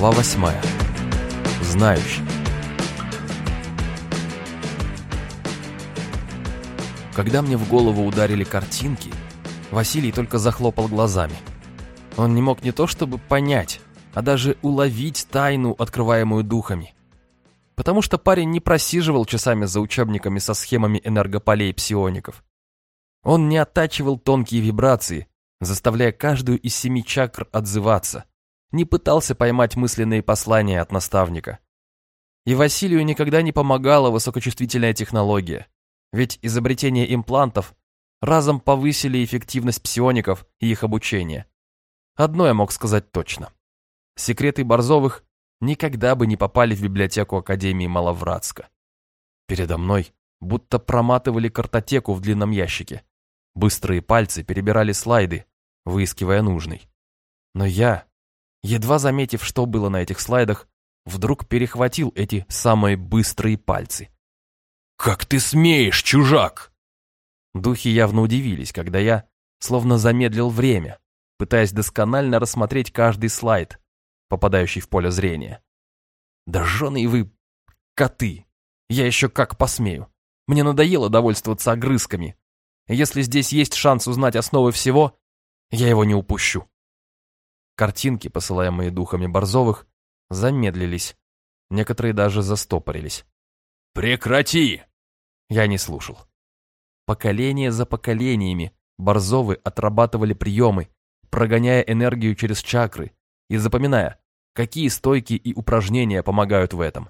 Глава восьмая. Знающий. Когда мне в голову ударили картинки, Василий только захлопал глазами. Он не мог не то чтобы понять, а даже уловить тайну, открываемую духами. Потому что парень не просиживал часами за учебниками со схемами энергополей псиоников. Он не оттачивал тонкие вибрации, заставляя каждую из семи чакр отзываться, не пытался поймать мысленные послания от наставника. И Василию никогда не помогала высокочувствительная технология, ведь изобретение имплантов разом повысили эффективность псиоников и их обучение. Одно я мог сказать точно. Секреты Борзовых никогда бы не попали в библиотеку Академии Маловратска. Передо мной будто проматывали картотеку в длинном ящике. Быстрые пальцы перебирали слайды, выискивая нужный. Но я, едва заметив, что было на этих слайдах, вдруг перехватил эти самые быстрые пальцы. «Как ты смеешь, чужак!» Духи явно удивились, когда я словно замедлил время, пытаясь досконально рассмотреть каждый слайд, попадающий в поле зрения. «Да жены вы коты! Я еще как посмею! Мне надоело довольствоваться огрызками. Если здесь есть шанс узнать основы всего, я его не упущу». Картинки, посылаемые духами Борзовых, замедлились. Некоторые даже застопорились. «Прекрати!» Я не слушал. Поколение за поколениями Борзовы отрабатывали приемы, прогоняя энергию через чакры и запоминая, какие стойки и упражнения помогают в этом.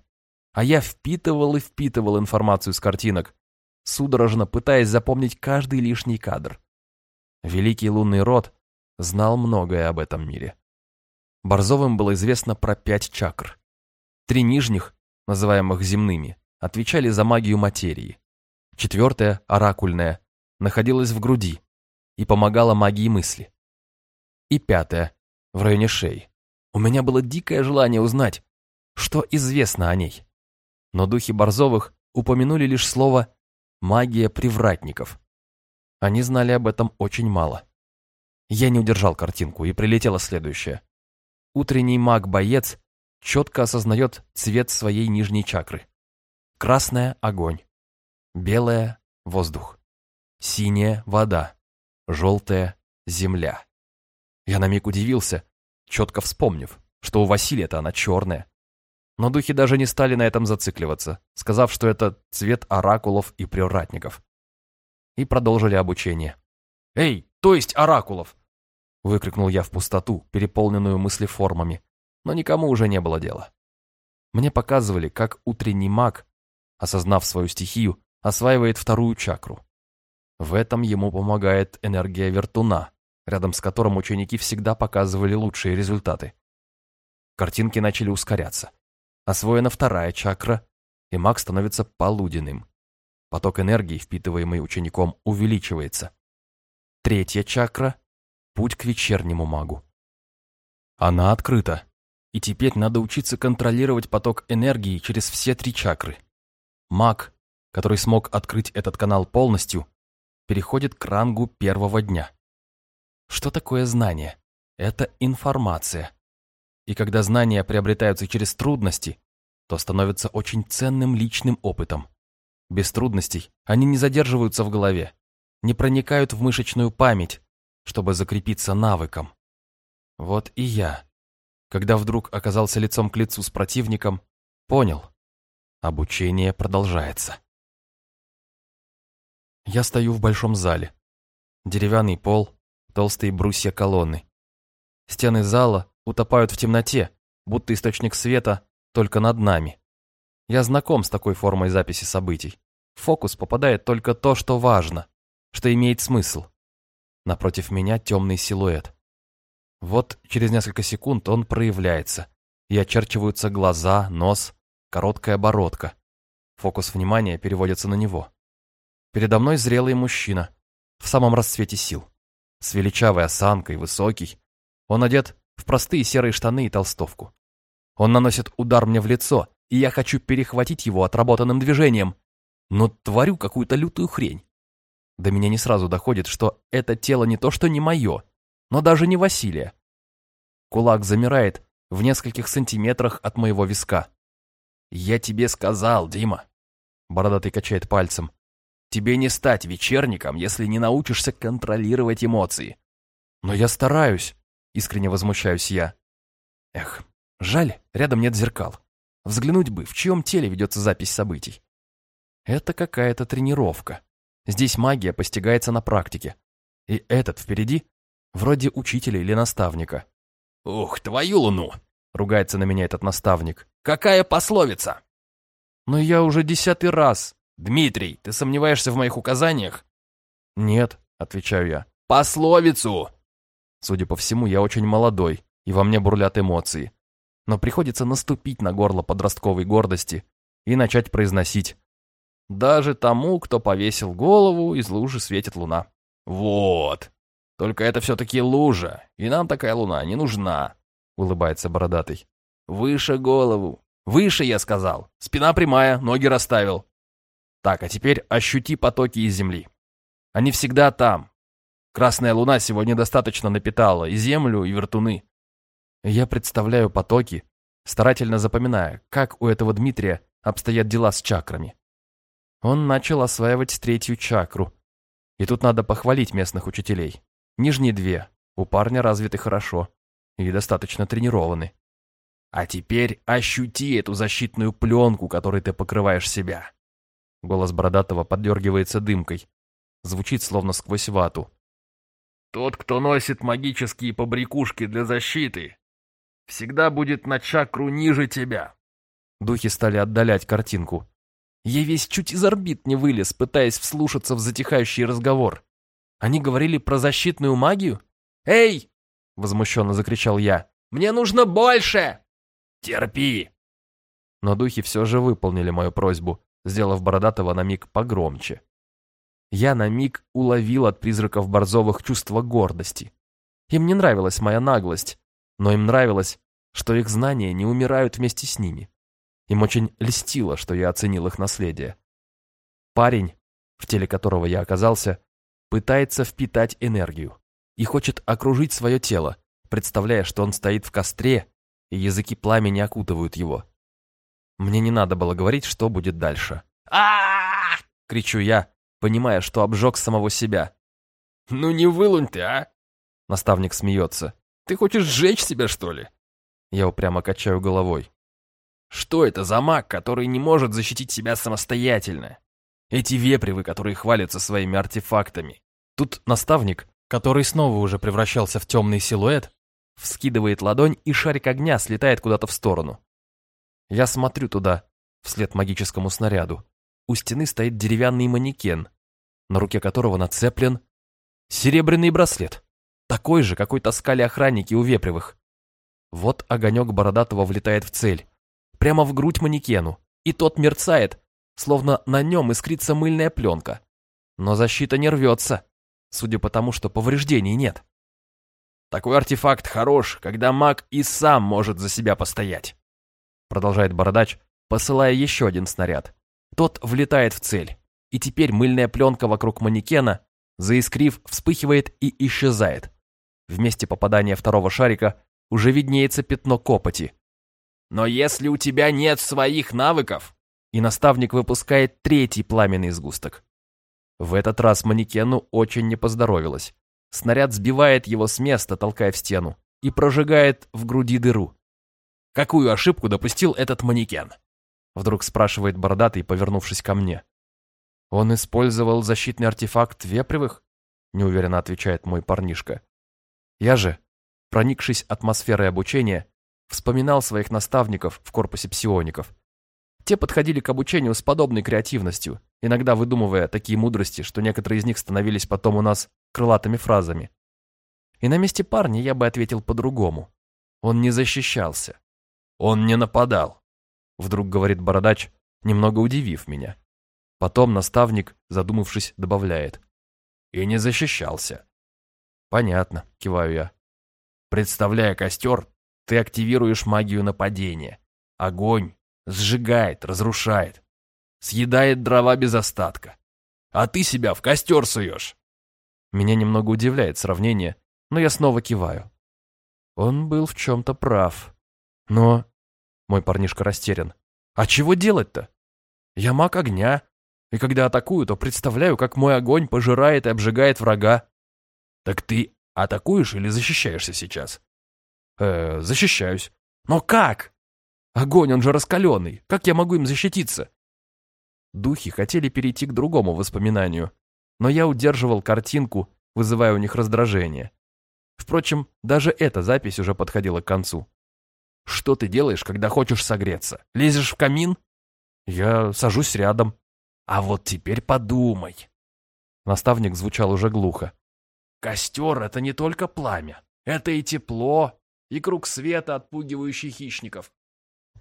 А я впитывал и впитывал информацию с картинок, судорожно пытаясь запомнить каждый лишний кадр. Великий лунный род знал многое об этом мире. Борзовым было известно про пять чакр. Три нижних, называемых земными, отвечали за магию материи. Четвертая, оракульная, находилась в груди и помогала магии мысли. И пятая, в районе шеи. У меня было дикое желание узнать, что известно о ней. Но духи Борзовых упомянули лишь слово «магия привратников». Они знали об этом очень мало. Я не удержал картинку, и прилетело следующее. Утренний маг-боец четко осознает цвет своей нижней чакры. Красная – огонь. Белая – воздух. Синяя – вода. Желтая – земля. Я на миг удивился, четко вспомнив, что у Василия-то она черная. Но духи даже не стали на этом зацикливаться, сказав, что это цвет оракулов и привратников. И продолжили обучение. «Эй, то есть оракулов!» Выкрикнул я в пустоту, переполненную мыслеформами, но никому уже не было дела. Мне показывали, как утренний маг, осознав свою стихию, осваивает вторую чакру. В этом ему помогает энергия вертуна, рядом с которым ученики всегда показывали лучшие результаты. Картинки начали ускоряться. Освоена вторая чакра, и маг становится полуденным. Поток энергии, впитываемый учеником, увеличивается. Третья чакра Путь к вечернему магу. Она открыта, и теперь надо учиться контролировать поток энергии через все три чакры. Маг, который смог открыть этот канал полностью, переходит к рангу первого дня. Что такое знание? Это информация. И когда знания приобретаются через трудности, то становятся очень ценным личным опытом. Без трудностей они не задерживаются в голове, не проникают в мышечную память, чтобы закрепиться навыком. Вот и я, когда вдруг оказался лицом к лицу с противником, понял, обучение продолжается. Я стою в большом зале. Деревянный пол, толстые брусья колонны. Стены зала утопают в темноте, будто источник света только над нами. Я знаком с такой формой записи событий. В фокус попадает только то, что важно, что имеет смысл. Напротив меня темный силуэт. Вот через несколько секунд он проявляется, и очерчиваются глаза, нос, короткая бородка. Фокус внимания переводится на него. Передо мной зрелый мужчина, в самом расцвете сил. С величавой осанкой, высокий. Он одет в простые серые штаны и толстовку. Он наносит удар мне в лицо, и я хочу перехватить его отработанным движением, но творю какую-то лютую хрень. До меня не сразу доходит, что это тело не то что не мое, но даже не Василия. Кулак замирает в нескольких сантиметрах от моего виска. «Я тебе сказал, Дима!» Бородатый качает пальцем. «Тебе не стать вечерником, если не научишься контролировать эмоции». «Но я стараюсь», — искренне возмущаюсь я. Эх, жаль, рядом нет зеркал. Взглянуть бы, в чьем теле ведется запись событий. Это какая-то тренировка. Здесь магия постигается на практике. И этот впереди вроде учителя или наставника. «Ух, твою луну!» — ругается на меня этот наставник. «Какая пословица?» «Но я уже десятый раз». «Дмитрий, ты сомневаешься в моих указаниях?» «Нет», — отвечаю я. «Пословицу!» Судя по всему, я очень молодой, и во мне бурлят эмоции. Но приходится наступить на горло подростковой гордости и начать произносить. Даже тому, кто повесил голову, из лужи светит луна. «Вот! Только это все-таки лужа, и нам такая луна не нужна», — улыбается бородатый. «Выше голову! Выше, я сказал! Спина прямая, ноги расставил!» «Так, а теперь ощути потоки из земли. Они всегда там. Красная луна сегодня достаточно напитала и землю, и вертуны. Я представляю потоки, старательно запоминая, как у этого Дмитрия обстоят дела с чакрами. Он начал осваивать третью чакру. И тут надо похвалить местных учителей. Нижние две у парня развиты хорошо и достаточно тренированы. А теперь ощути эту защитную пленку, которой ты покрываешь себя. Голос Бородатого поддергивается дымкой. Звучит словно сквозь вату. Тот, кто носит магические побрякушки для защиты, всегда будет на чакру ниже тебя. Духи стали отдалять картинку. Я весь чуть из орбит не вылез, пытаясь вслушаться в затихающий разговор. Они говорили про защитную магию? «Эй!» — возмущенно закричал я. «Мне нужно больше!» «Терпи!» Но духи все же выполнили мою просьбу, сделав Бородатого на миг погромче. Я на миг уловил от призраков Борзовых чувство гордости. Им не нравилась моя наглость, но им нравилось, что их знания не умирают вместе с ними. Им очень льстило, что я оценил их наследие. Парень, в теле которого я оказался, пытается впитать энергию и хочет окружить свое тело, представляя, что он стоит в костре, и языки пламени окутывают его. Мне не надо было говорить, что будет дальше. а кричу я, понимая, что обжег самого себя. «Ну не вылунь ты, а!» Наставник смеется. Ты хочешь сжечь себя, что ли?» Я упрямо качаю головой. «Что это за маг, который не может защитить себя самостоятельно? Эти вепривы, которые хвалятся своими артефактами». Тут наставник, который снова уже превращался в темный силуэт, вскидывает ладонь, и шарик огня слетает куда-то в сторону. Я смотрю туда, вслед магическому снаряду. У стены стоит деревянный манекен, на руке которого нацеплен серебряный браслет. Такой же, какой таскали охранники у Вепревых. Вот огонек Бородатого влетает в цель. Прямо в грудь манекену. И тот мерцает, словно на нем искрится мыльная пленка. Но защита не рвется, судя по тому, что повреждений нет. Такой артефакт хорош, когда маг и сам может за себя постоять. Продолжает Бородач, посылая еще один снаряд. Тот влетает в цель. И теперь мыльная пленка вокруг манекена, заискрив, вспыхивает и исчезает. В месте попадания второго шарика уже виднеется пятно копоти. Но если у тебя нет своих навыков... И наставник выпускает третий пламенный сгусток. В этот раз манекену очень не поздоровилось. Снаряд сбивает его с места, толкая в стену, и прожигает в груди дыру. «Какую ошибку допустил этот манекен?» Вдруг спрашивает бородатый, повернувшись ко мне. «Он использовал защитный артефакт вепревых?» Неуверенно отвечает мой парнишка. Я же, проникшись атмосферой обучения, вспоминал своих наставников в корпусе псиоников. Те подходили к обучению с подобной креативностью, иногда выдумывая такие мудрости, что некоторые из них становились потом у нас крылатыми фразами. И на месте парня я бы ответил по-другому. Он не защищался. Он не нападал. Вдруг говорит бородач, немного удивив меня. Потом наставник, задумавшись, добавляет. И не защищался. «Понятно», — киваю я. «Представляя костер, ты активируешь магию нападения. Огонь сжигает, разрушает, съедает дрова без остатка. А ты себя в костер суешь». Меня немного удивляет сравнение, но я снова киваю. Он был в чем-то прав. Но... Мой парнишка растерян. А чего делать-то? Я маг огня, и когда атакую, то представляю, как мой огонь пожирает и обжигает врага. Так ты атакуешь или защищаешься сейчас? Э, защищаюсь. Но как? Огонь, он же раскаленный. Как я могу им защититься? Духи хотели перейти к другому воспоминанию, но я удерживал картинку, вызывая у них раздражение. Впрочем, даже эта запись уже подходила к концу. Что ты делаешь, когда хочешь согреться? Лезешь в камин? Я сажусь рядом. А вот теперь подумай. Наставник звучал уже глухо. Костер — это не только пламя. Это и тепло, и круг света, отпугивающий хищников.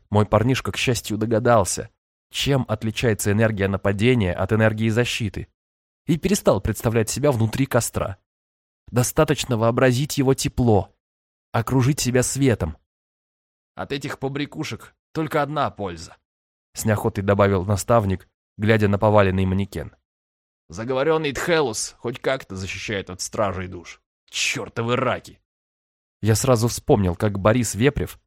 Мой парнишка, к счастью, догадался, чем отличается энергия нападения от энергии защиты, и перестал представлять себя внутри костра. Достаточно вообразить его тепло, окружить себя светом. От этих побрякушек только одна польза, с неохотой добавил наставник, глядя на поваленный манекен. Заговоренный Тхелус хоть как-то защищает от стражей душ. Чертовы раки! Я сразу вспомнил, как Борис Вепрев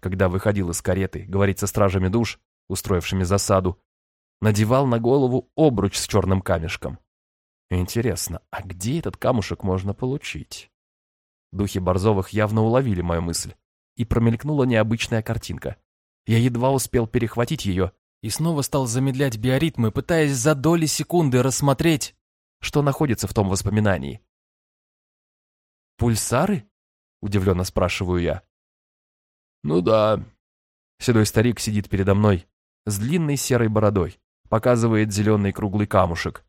когда выходил из кареты говорить со стражами душ, устроившими засаду, надевал на голову обруч с черным камешком. Интересно, а где этот камушек можно получить? Духи Борзовых явно уловили мою мысль, и промелькнула необычная картинка. Я едва успел перехватить ее и снова стал замедлять биоритмы, пытаясь за доли секунды рассмотреть, что находится в том воспоминании. «Пульсары?» — удивленно спрашиваю я. «Ну да». Седой старик сидит передо мной с длинной серой бородой, показывает зеленый круглый камушек.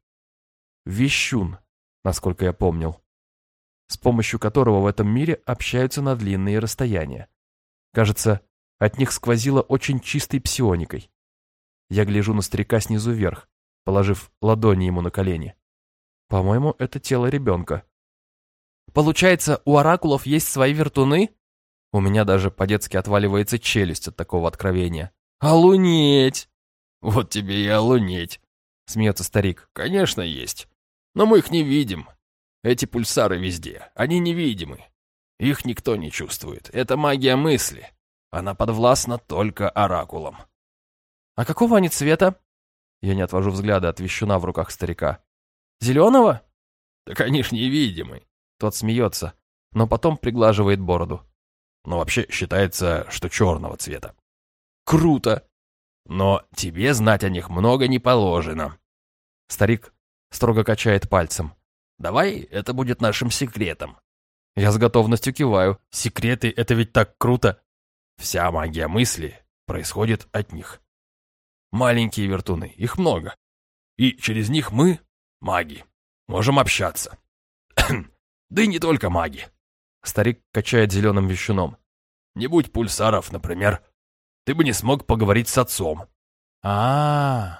Вещун, насколько я помнил, с помощью которого в этом мире общаются на длинные расстояния. Кажется, от них сквозило очень чистой псионикой. Я гляжу на старика снизу вверх, положив ладони ему на колени. По-моему, это тело ребенка. Получается, у оракулов есть свои вертуны? У меня даже по-детски отваливается челюсть от такого откровения. «Олунеть!» «Вот тебе и олунеть!» — смеется старик. «Конечно есть. Но мы их не видим. Эти пульсары везде. Они невидимы. Их никто не чувствует. Это магия мысли. Она подвластна только оракулам». «А какого они цвета?» Я не отвожу взгляда от вещуна в руках старика. «Зеленого?» «Так они ж невидимы». Тот смеется, но потом приглаживает бороду но вообще считается, что черного цвета. Круто! Но тебе знать о них много не положено. Старик строго качает пальцем. Давай это будет нашим секретом. Я с готовностью киваю. Секреты — это ведь так круто. Вся магия мысли происходит от них. Маленькие вертуны, их много. И через них мы, маги, можем общаться. Да и не только маги. Старик качает зеленым вещуном. «Не будь пульсаров, например, ты бы не смог поговорить с отцом». А, -а, -а.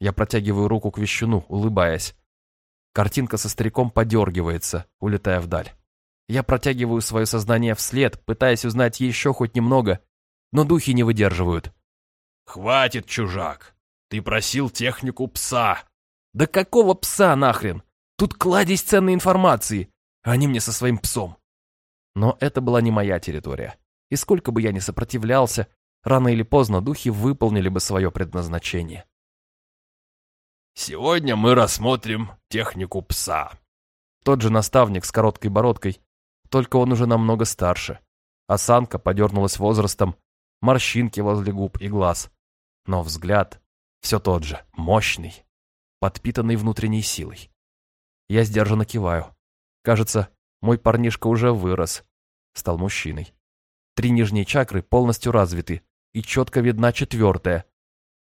Я протягиваю руку к вещуну, улыбаясь. Картинка со стариком подергивается, улетая вдаль. Я протягиваю свое сознание вслед, пытаясь узнать еще хоть немного, но духи не выдерживают. «Хватит, чужак! Ты просил технику пса!» «Да какого пса нахрен? Тут кладезь ценной информации, а они мне со своим псом!» Но это была не моя территория. И сколько бы я ни сопротивлялся, рано или поздно духи выполнили бы свое предназначение. «Сегодня мы рассмотрим технику пса». Тот же наставник с короткой бородкой, только он уже намного старше. Осанка подернулась возрастом, морщинки возле губ и глаз. Но взгляд все тот же, мощный, подпитанный внутренней силой. Я сдержанно киваю. Кажется, мой парнишка уже вырос, стал мужчиной. Три нижние чакры полностью развиты, и четко видна четвертая.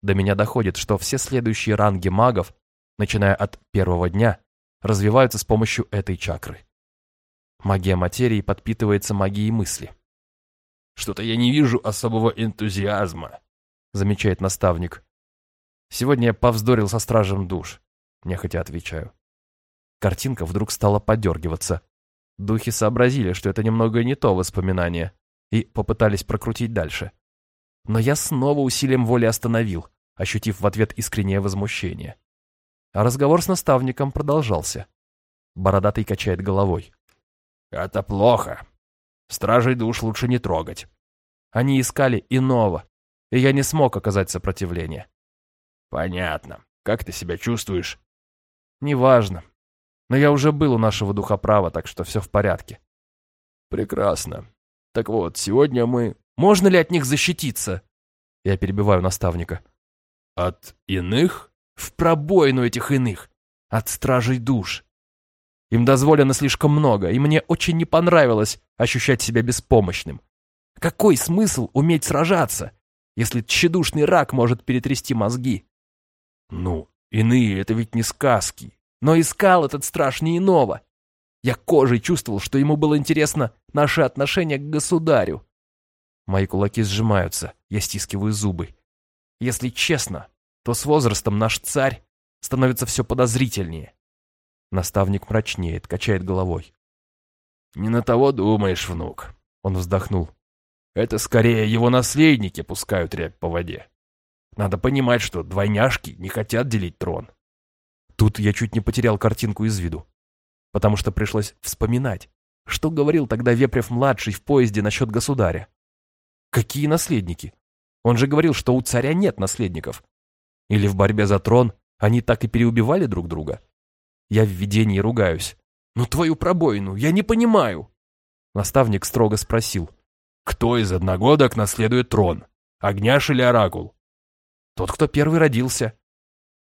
До меня доходит, что все следующие ранги магов, начиная от первого дня, развиваются с помощью этой чакры. Магия материи подпитывается магией мысли. «Что-то я не вижу особого энтузиазма», — замечает наставник. «Сегодня я повздорил со стражем душ», — нехотя отвечаю. Картинка вдруг стала подергиваться, Духи сообразили, что это немного не то воспоминание, и попытались прокрутить дальше. Но я снова усилием воли остановил, ощутив в ответ искреннее возмущение. А разговор с наставником продолжался. Бородатый качает головой. «Это плохо. Стражей душ лучше не трогать. Они искали иного, и я не смог оказать сопротивление. Понятно. Как ты себя чувствуешь? Неважно. Но я уже был у нашего духоправа, так что все в порядке. Прекрасно. Так вот, сегодня мы... Можно ли от них защититься? Я перебиваю наставника. От иных? В пробоину этих иных. От стражей душ. Им дозволено слишком много, и мне очень не понравилось ощущать себя беспомощным. Какой смысл уметь сражаться, если тщедушный рак может перетрясти мозги? Ну, иные — это ведь не сказки. Но искал этот страж не иного. Я кожей чувствовал, что ему было интересно наше отношение к государю. Мои кулаки сжимаются, я стискиваю зубы. Если честно, то с возрастом наш царь становится все подозрительнее. Наставник мрачнеет, качает головой. «Не на того думаешь, внук», — он вздохнул. «Это скорее его наследники пускают рябь по воде. Надо понимать, что двойняшки не хотят делить трон». Тут я чуть не потерял картинку из виду, потому что пришлось вспоминать, что говорил тогда Вепрев-младший в поезде насчет государя. Какие наследники? Он же говорил, что у царя нет наследников. Или в борьбе за трон они так и переубивали друг друга? Я в видении ругаюсь. «Ну твою пробоину, я не понимаю!» Наставник строго спросил. «Кто из одногодок наследует трон? Огняш или Оракул?» «Тот, кто первый родился».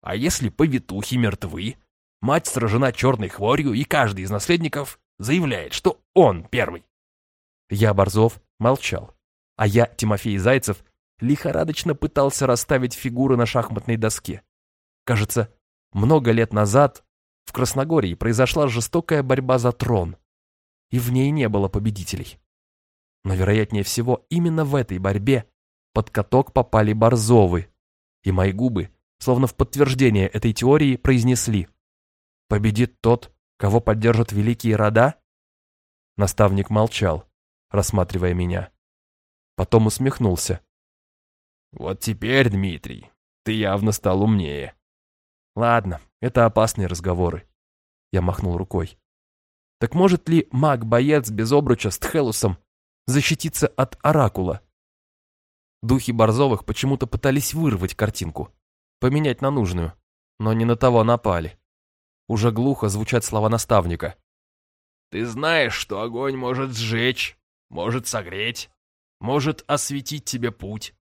«А если повитухи мертвы? Мать сражена черной хворью, и каждый из наследников заявляет, что он первый». Я, Борзов, молчал а я, Тимофей Зайцев, лихорадочно пытался расставить фигуры на шахматной доске. Кажется, много лет назад в Красногории произошла жестокая борьба за трон, и в ней не было победителей. Но, вероятнее всего, именно в этой борьбе под каток попали Борзовы, и мои губы, словно в подтверждение этой теории, произнесли «Победит тот, кого поддержат великие рода?» Наставник молчал, рассматривая меня. Потом усмехнулся. «Вот теперь, Дмитрий, ты явно стал умнее». «Ладно, это опасные разговоры». Я махнул рукой. «Так может ли маг-боец без обруча с Тхелусом защититься от Оракула?» Духи Борзовых почему-то пытались вырвать картинку, поменять на нужную, но не на того напали. Уже глухо звучат слова наставника. «Ты знаешь, что огонь может сжечь, может согреть, может осветить тебе путь.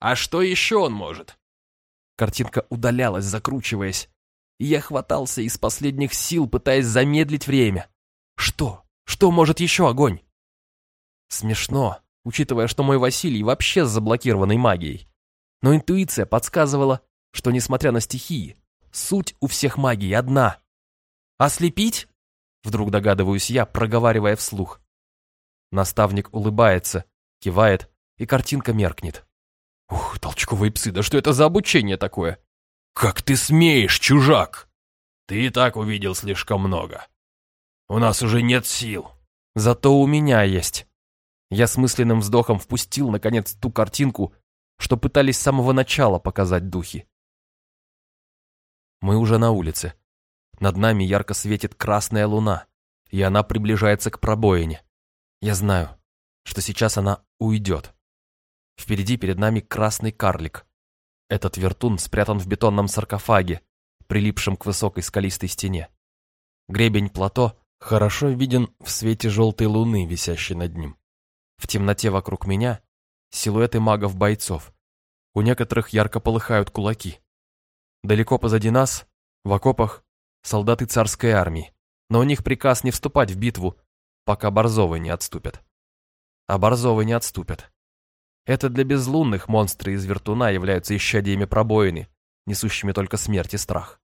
А что еще он может? Картинка удалялась, закручиваясь, и я хватался из последних сил, пытаясь замедлить время. Что? Что может еще огонь? Смешно, учитывая, что мой Василий вообще с заблокированной магией. Но интуиция подсказывала, что, несмотря на стихии, суть у всех магий одна. «Ослепить?» Вдруг догадываюсь я, проговаривая вслух. Наставник улыбается, Кивает, и картинка меркнет. Ух, толчковые псы, да что это за обучение такое? Как ты смеешь, чужак? Ты и так увидел слишком много. У нас уже нет сил. Зато у меня есть. Я с мысленным вздохом впустил, наконец, ту картинку, что пытались с самого начала показать духи. Мы уже на улице. Над нами ярко светит красная луна, и она приближается к пробоине. Я знаю, что сейчас она уйдет. Впереди перед нами красный карлик. Этот вертун спрятан в бетонном саркофаге, прилипшем к высокой скалистой стене. Гребень плато хорошо виден в свете желтой луны, висящей над ним. В темноте вокруг меня силуэты магов-бойцов. У некоторых ярко полыхают кулаки. Далеко позади нас, в окопах, солдаты царской армии, но у них приказ не вступать в битву, пока Борзовы не отступят а Борзовы не отступят. Это для безлунных монстры из вертуна являются исчадиями пробоины, несущими только смерть и страх.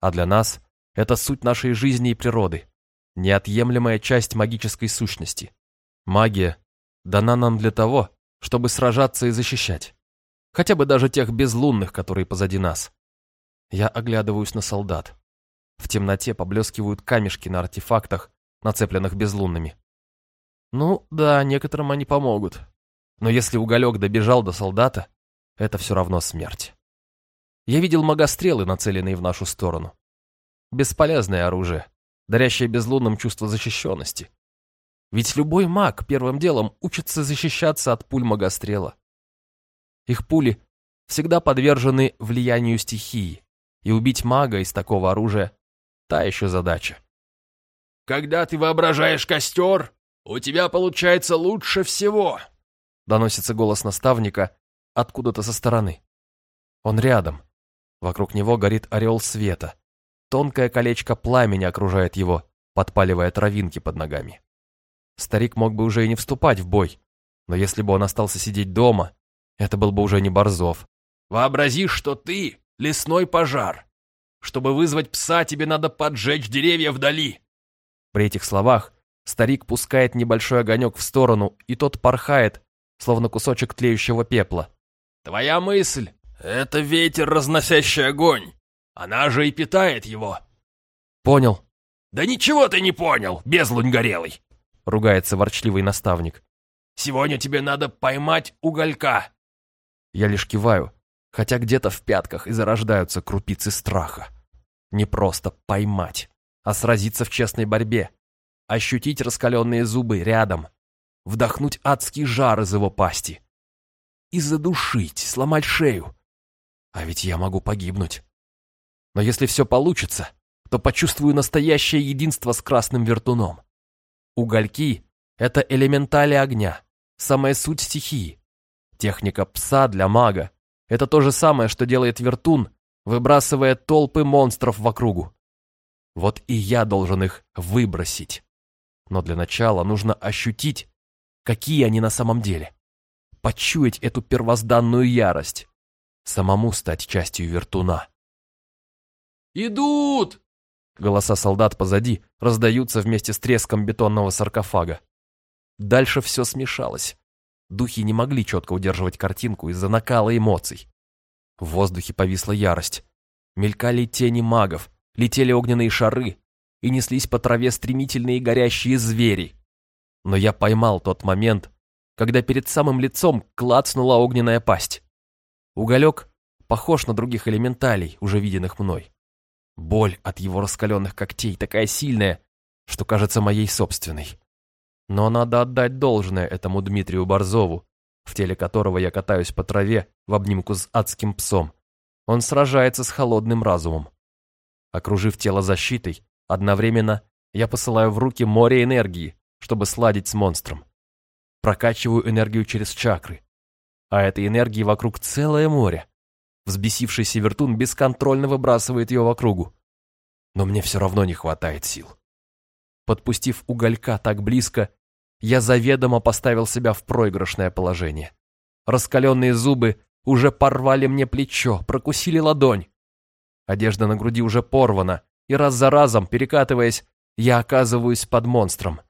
А для нас это суть нашей жизни и природы, неотъемлемая часть магической сущности. Магия дана нам для того, чтобы сражаться и защищать. Хотя бы даже тех безлунных, которые позади нас. Я оглядываюсь на солдат. В темноте поблескивают камешки на артефактах, нацепленных безлунными. Ну, да, некоторым они помогут. Но если уголек добежал до солдата, это все равно смерть. Я видел магострелы, нацеленные в нашу сторону. Бесполезное оружие, дарящее безлунным чувство защищенности. Ведь любой маг первым делом учится защищаться от пуль магострела. Их пули всегда подвержены влиянию стихии, и убить мага из такого оружия – та еще задача. «Когда ты воображаешь костер, у тебя получается лучше всего», – доносится голос наставника откуда-то со стороны. Он рядом. Вокруг него горит орел света. Тонкое колечко пламени окружает его, подпаливая травинки под ногами. Старик мог бы уже и не вступать в бой, но если бы он остался сидеть дома, это был бы уже не Борзов. «Вообрази, что ты — лесной пожар. Чтобы вызвать пса, тебе надо поджечь деревья вдали». При этих словах старик пускает небольшой огонек в сторону, и тот порхает, словно кусочек тлеющего пепла. «Твоя мысль — это ветер, разносящий огонь. Она же и питает его». «Понял». «Да ничего ты не понял, безлунь горелый!» — ругается ворчливый наставник. «Сегодня тебе надо поймать уголька». Я лишь киваю, хотя где-то в пятках и зарождаются крупицы страха. Не просто поймать, а сразиться в честной борьбе, ощутить раскаленные зубы рядом, вдохнуть адский жар из его пасти и задушить, сломать шею. А ведь я могу погибнуть. Но если все получится, то почувствую настоящее единство с красным вертуном. Угольки — это элементали огня, самая суть стихии. Техника пса для мага — это то же самое, что делает вертун, выбрасывая толпы монстров в округу. Вот и я должен их выбросить. Но для начала нужно ощутить, какие они на самом деле. Почуять эту первозданную ярость. Самому стать частью вертуна. «Идут!» Голоса солдат позади раздаются вместе с треском бетонного саркофага. Дальше все смешалось. Духи не могли четко удерживать картинку из-за накала эмоций. В воздухе повисла ярость. Мелькали тени магов, летели огненные шары и неслись по траве стремительные горящие звери. Но я поймал тот момент, когда перед самым лицом клацнула огненная пасть. Уголек похож на других элементалей, уже виденных мной. Боль от его раскаленных когтей такая сильная, что кажется моей собственной. Но надо отдать должное этому Дмитрию Борзову, в теле которого я катаюсь по траве в обнимку с адским псом. Он сражается с холодным разумом. Окружив тело защитой, одновременно я посылаю в руки море энергии, чтобы сладить с монстром. Прокачиваю энергию через чакры. А этой энергии вокруг целое море. Взбесившийся вертун бесконтрольно выбрасывает ее в округу. Но мне все равно не хватает сил. Подпустив уголька так близко, я заведомо поставил себя в проигрышное положение. Раскаленные зубы уже порвали мне плечо, прокусили ладонь. Одежда на груди уже порвана, и раз за разом, перекатываясь, я оказываюсь под монстром.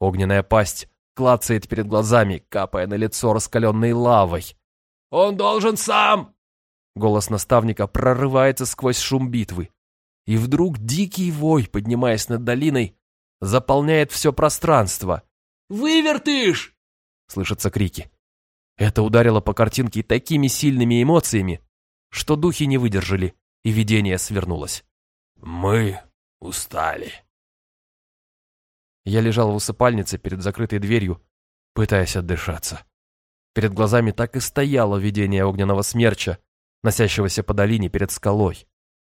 Огненная пасть клацает перед глазами, капая на лицо раскаленной лавой. «Он должен сам!» Голос наставника прорывается сквозь шум битвы. И вдруг дикий вой, поднимаясь над долиной, заполняет все пространство. «Вывертыш!» — слышатся крики. Это ударило по картинке такими сильными эмоциями, что духи не выдержали, и видение свернулось. «Мы устали». Я лежал в усыпальнице перед закрытой дверью, пытаясь отдышаться. Перед глазами так и стояло видение огненного смерча, носящегося по долине перед скалой.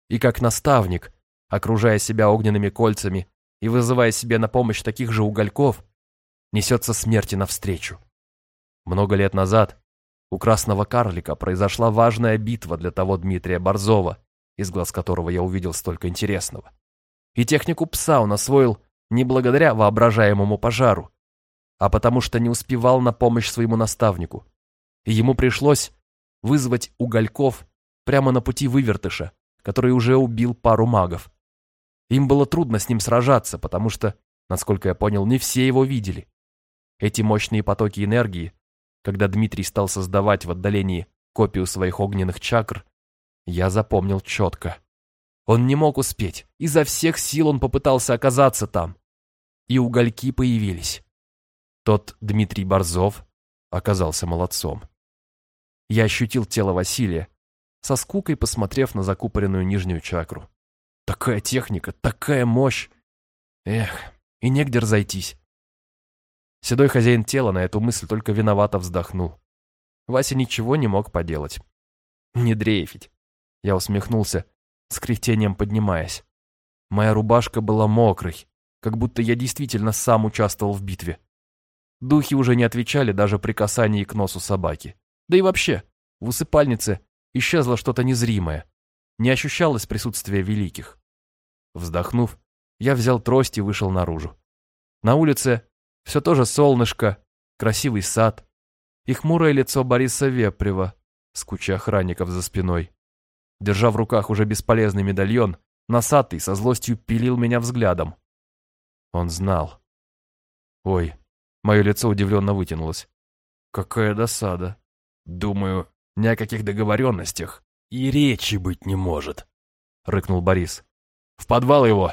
И как наставник, окружая себя огненными кольцами и вызывая себе на помощь таких же угольков, несется смерти навстречу. Много лет назад у Красного Карлика произошла важная битва для того Дмитрия Борзова, из глаз которого я увидел столько интересного. И технику пса он освоил не благодаря воображаемому пожару, а потому что не успевал на помощь своему наставнику. И ему пришлось вызвать угольков прямо на пути вывертыша, который уже убил пару магов. Им было трудно с ним сражаться, потому что, насколько я понял, не все его видели. Эти мощные потоки энергии, когда Дмитрий стал создавать в отдалении копию своих огненных чакр, я запомнил четко. Он не мог успеть, изо всех сил он попытался оказаться там. И угольки появились. Тот Дмитрий Борзов оказался молодцом. Я ощутил тело Василия, со скукой посмотрев на закупоренную нижнюю чакру. Такая техника, такая мощь. Эх, и негде разойтись. Седой хозяин тела на эту мысль только виновато вздохнул. Вася ничего не мог поделать. Не дрейфить. Я усмехнулся, с кряхтением поднимаясь. Моя рубашка была мокрой, как будто я действительно сам участвовал в битве. Духи уже не отвечали даже при касании к носу собаки. Да и вообще, в усыпальнице исчезло что-то незримое. Не ощущалось присутствия великих. Вздохнув, я взял трость и вышел наружу. На улице все то же солнышко, красивый сад и хмурое лицо Бориса Вепрева с кучей охранников за спиной. Держа в руках уже бесполезный медальон, носатый со злостью пилил меня взглядом. Он знал. Ой, мое лицо удивленно вытянулось. Какая досада. Думаю, ни о каких договоренностях и речи быть не может, рыкнул Борис. В подвал его